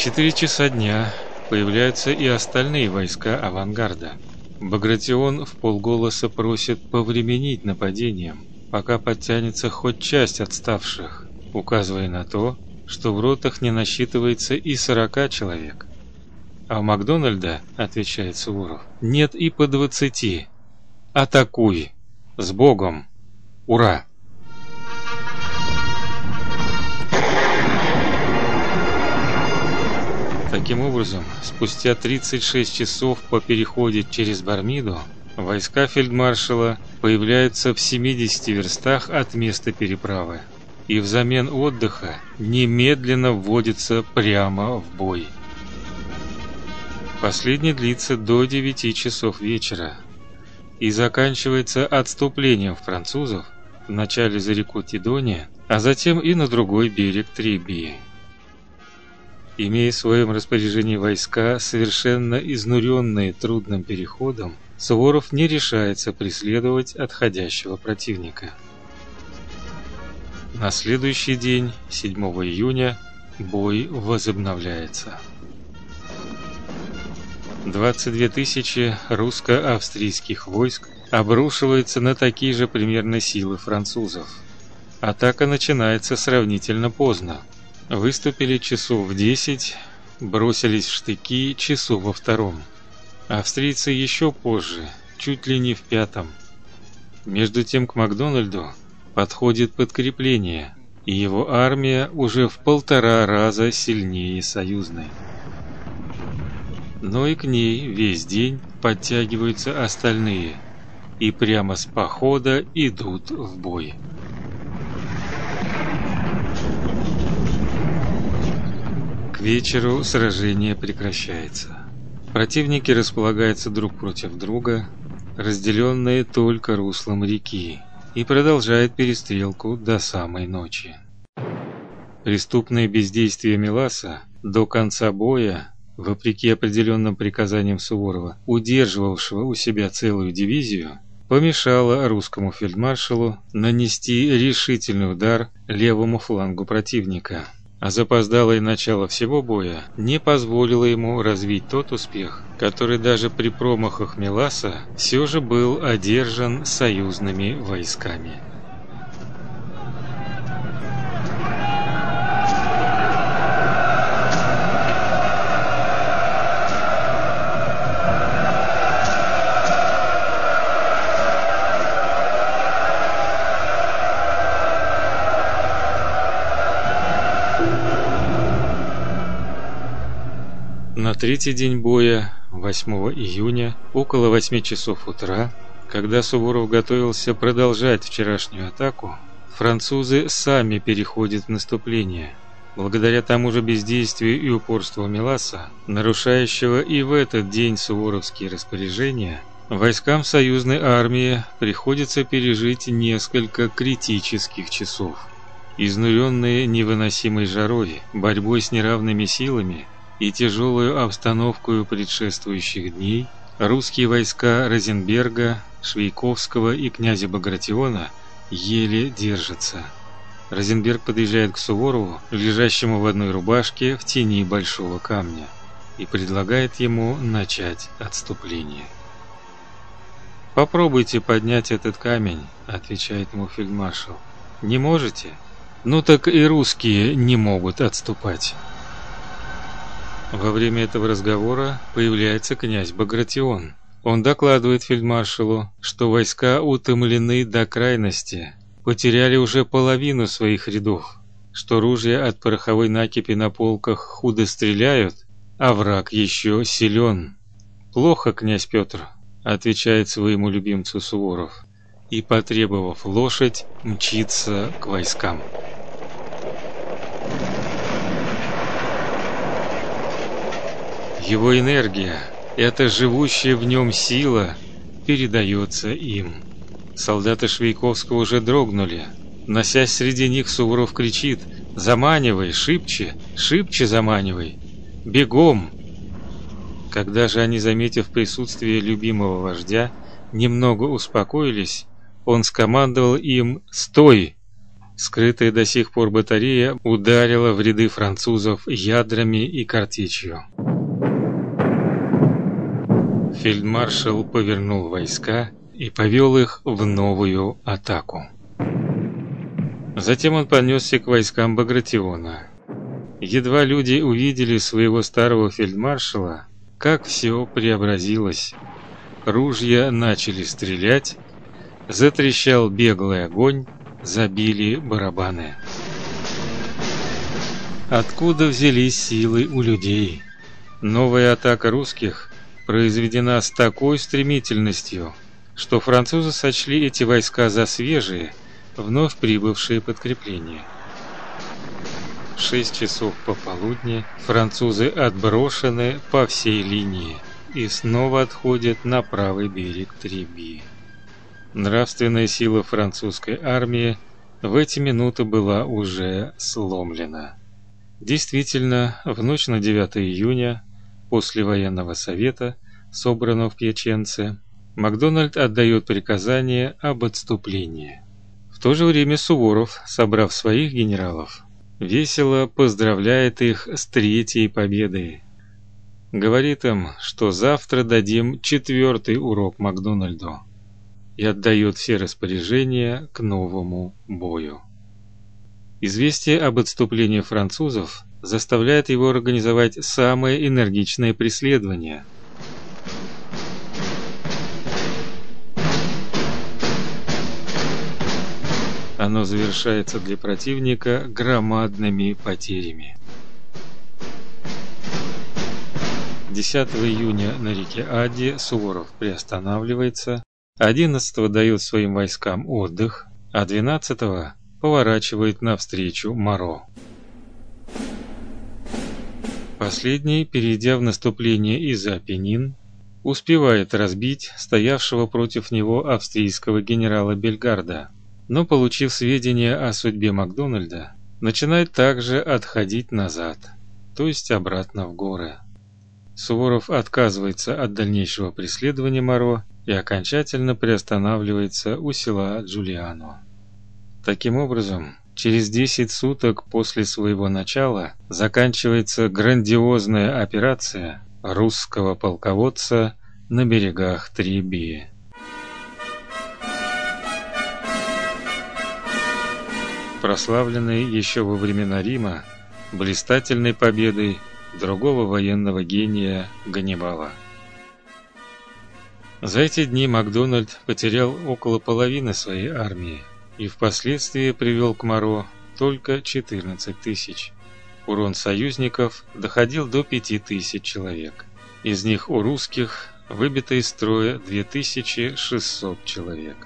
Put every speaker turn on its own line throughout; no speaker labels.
четыре часа дня появляются и остальные войска авангарда. Багратион в полголоса просит повременить нападением, пока подтянется хоть часть отставших, указывая на то, что в ротах не насчитывается и сорока человек. А у Макдональда, отвечает Суворов, нет и по двадцати. Атакуй! С Богом! Ура! Таким образом, спустя 36 часов по переходе через Бармиду, войска фельдмаршала появляются в 70 верстах от места переправы и взамен отдыха немедленно вводятся прямо в бой. Последний длится до 9 часов вечера и заканчивается отступлением французов вначале за реку Тидония, а затем и на другой берег Требии. Имея в своем распоряжении войска, совершенно изнуренные трудным переходом, Суворов не решается преследовать отходящего противника. На следующий день, 7 июня, бой возобновляется. 22 тысячи русско-австрийских войск обрушиваются на такие же примерно силы французов. Атака начинается сравнительно поздно. Выступили часов в 10, бросились в штыки часу во втором. Австрийцы еще позже, чуть ли не в пятом. Между тем к Макдональду подходит подкрепление, и его армия уже в полтора раза сильнее союзной. Но и к ней весь день подтягиваются остальные и прямо с похода идут в бой. Вечеру сражение прекращается. Противники располагаются друг против друга, разделенные только руслом реки, и продолжает перестрелку до самой ночи. Преступное бездействие Миласа до конца боя, вопреки определенным приказаниям Суворова, удерживавшего у себя целую дивизию, помешало русскому фельдмаршалу нанести решительный удар левому флангу противника а запоздалое начало всего боя не позволило ему развить тот успех, который даже при промахах Миласа все же был одержан союзными войсками. На третий день боя, 8 июня, около 8 часов утра, когда Суворов готовился продолжать вчерашнюю атаку, французы сами переходят в наступление. Благодаря тому же бездействию и упорству Миласа, нарушающего и в этот день суворовские распоряжения, войскам союзной армии приходится пережить несколько критических часов. Изнуренные невыносимой жарой, борьбой с неравными силами, и тяжелую обстановку предшествующих дней, русские войска Розенберга, Швейковского и князя Багратиона еле держатся. Розенберг подъезжает к Суворову, лежащему в одной рубашке в тени большого камня, и предлагает ему начать отступление. Попробуйте поднять этот камень, отвечает ему фельдмаршал. Не можете? Ну так и русские не могут отступать. Во время этого разговора появляется князь Багратион. Он докладывает фельдмаршалу, что войска утомлены до крайности, потеряли уже половину своих рядов, что ружья от пороховой накипи на полках худо стреляют, а враг еще силен. Плохо, князь Петр, отвечает своему любимцу Суворов, и потребовав лошадь, мчится к войскам. Его энергия, эта живущая в нем сила, передается им. Солдаты Швейковского уже дрогнули. Носясь среди них, Суворов кричит «Заманивай, шибче, шибче заманивай! Бегом!» Когда же они, заметив присутствие любимого вождя, немного успокоились, он скомандовал им «Стой! скрытая до сих пор батарея ударила в ряды французов ядрами и картечью. Фельдмаршал повернул войска и повел их в новую атаку. Затем он понесся к войскам Багратиона. Едва люди увидели своего старого фельдмаршала, как все преобразилось. Ружья начали стрелять, затрещал беглый огонь, забили барабаны. Откуда взялись силы у людей? Новая атака русских произведена с такой стремительностью, что французы сочли эти войска за свежие, вновь прибывшие подкрепления. В 6 часов пополудни французы отброшены по всей линии и снова отходят на правый берег Треби. Нравственная сила французской армии в эти минуты была уже сломлена. Действительно, в ночь на 9 июня, после военного совета, собранного в Пьяченце, Макдональд отдает приказание об отступлении. В то же время Суворов, собрав своих генералов, весело поздравляет их с третьей победой. Говорит им, что завтра дадим четвертый урок Макдональду и отдает все распоряжения к новому бою. Известие об отступлении французов заставляет его организовать самое энергичное преследование. Оно завершается для противника громадными потерями. 10 июня на реке Ади Суворов приостанавливается 11 дают своим войскам отдых, а 12 поворачивает навстречу Маро. Последний, перейдя в наступление из Апеннин, успевает разбить стоявшего против него австрийского генерала Бельгарда, но получив сведения о судьбе Макдональда, начинает также отходить назад, то есть обратно в горы. Суворов отказывается от дальнейшего преследования Маро и окончательно приостанавливается у села Джулиано. Таким образом, через 10 суток после своего начала заканчивается грандиозная операция русского полководца на берегах Требии. Прославленный еще во времена Рима блистательной победой другого военного гения Ганнибала. За эти дни Макдональд потерял около половины своей армии и впоследствии привел к Моро только 14 тысяч. Урон союзников доходил до 5 тысяч человек. Из них у русских выбито из строя 2600 человек.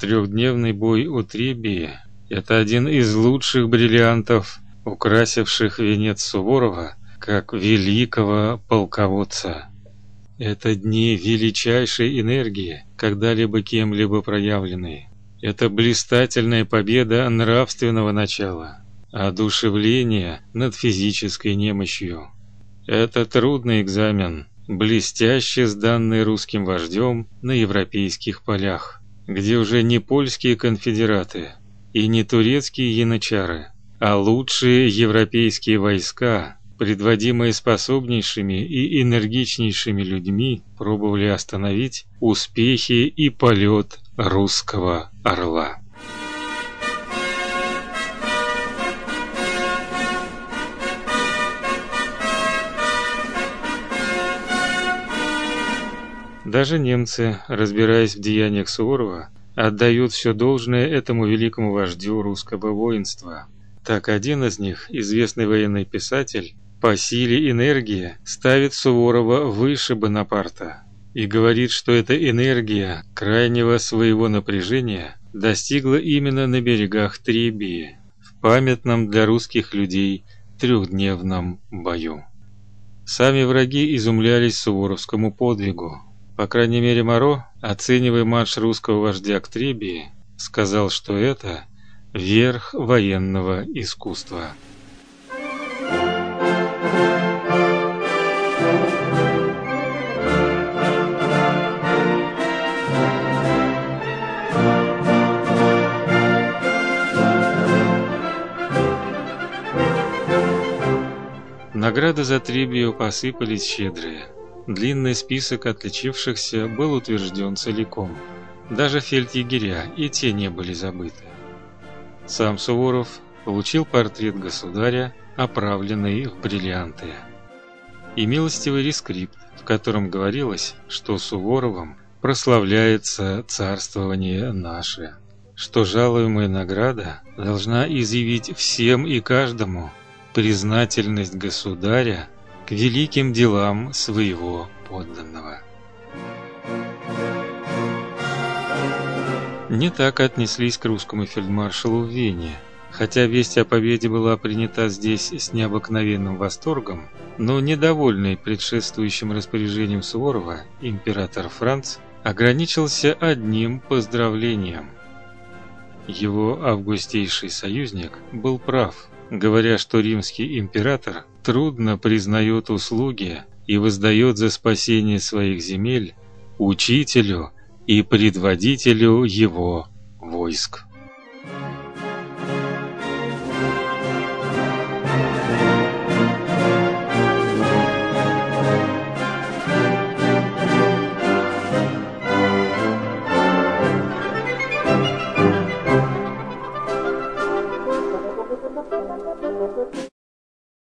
Трехдневный бой у Требии – это один из лучших бриллиантов, украсивших венец Суворова как великого полководца. Это дни величайшей энергии, когда-либо кем-либо проявленные. Это блистательная победа нравственного начала, одушевление над физической немощью. Это трудный экзамен, блестяще сданный русским вождем на европейских полях, где уже не польские конфедераты и не турецкие янычары, а лучшие европейские войска предводимые способнейшими и энергичнейшими людьми, пробовали остановить успехи и полет русского орла. Даже немцы, разбираясь в деяниях Суворова, отдают все должное этому великому вождю русского воинства. Так один из них, известный военный писатель, по силе энергии ставит Суворова выше Бонапарта и говорит, что эта энергия крайнего своего напряжения достигла именно на берегах Требии, в памятном для русских людей трехдневном бою. Сами враги изумлялись суворовскому подвигу. По крайней мере, Моро, оценивая марш русского вождя к Требии, сказал, что это верх военного искусства. Награды за Требию посыпались щедрые. Длинный список отличившихся был утвержден целиком. Даже фельдъегеря и те не были забыты. Сам Суворов получил портрет государя, оправленный в бриллианты. И милостивый рескрипт, в котором говорилось, что Суворовым прославляется царствование наше, что жалуемая награда должна изъявить всем и каждому признательность государя к великим делам своего подданного. Не так отнеслись к русскому фельдмаршалу в Вене. Хотя весть о победе была принята здесь с необыкновенным восторгом, но недовольный предшествующим распоряжением Суворова император Франц ограничился одним поздравлением. Его августейший союзник был прав, говоря, что римский император трудно признает услуги и воздает за спасение своих земель учителю и предводителю его войск.